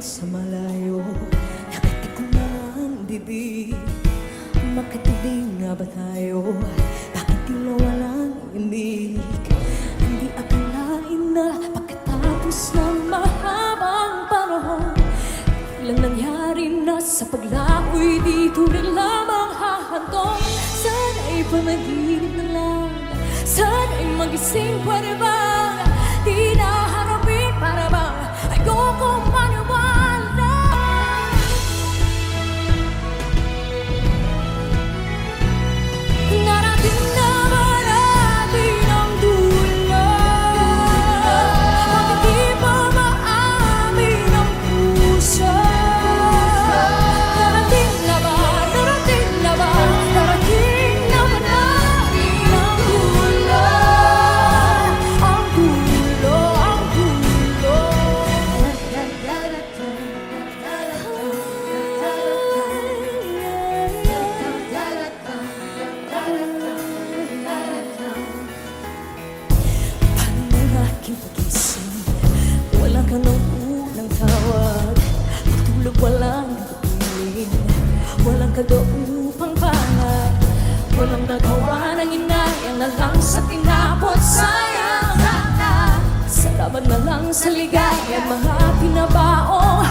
sa malayo Nakatikom na ang bibig Makatabi nga ba tayo? Bakit tila walang imig? Hindi akalain na pagkatapos ng mahabang panahon Ilang nangyari na sa paglaoy dito rin lamang hahantong Sana'y panaginip na lang Sana'y magising pa ba? Walang kagaupang pangat Walang nagawa ng inayang na lang sa tinapot sayang Salamat na lang sa ligaya mga pinabaong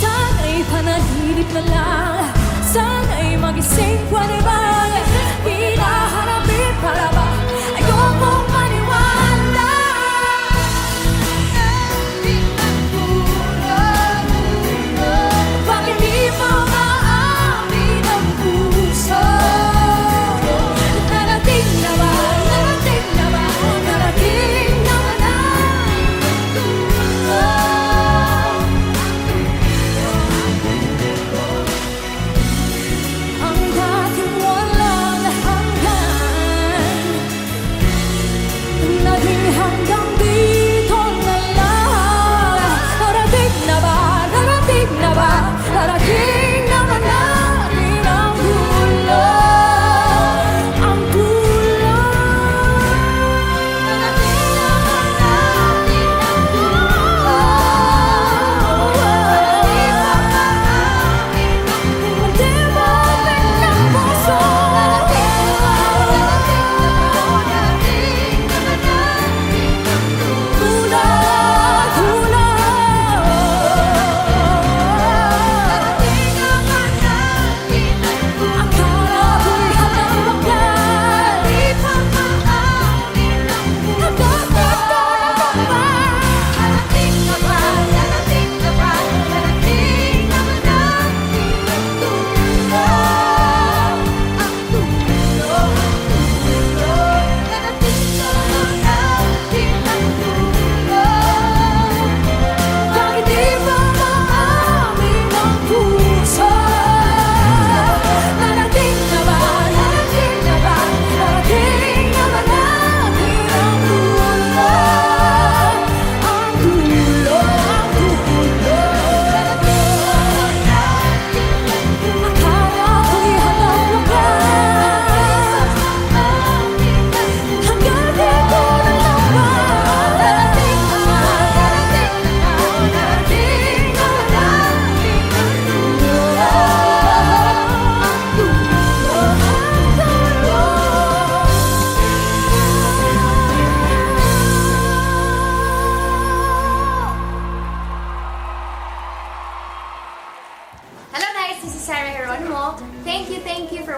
Sana'y panaginip na lang. Sana'y magising pwede ba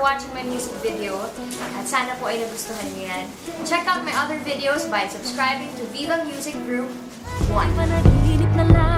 watching my music video. At sana po ay nagustuhan niyo yan. Check out my other videos by subscribing to Viva Music Group 1.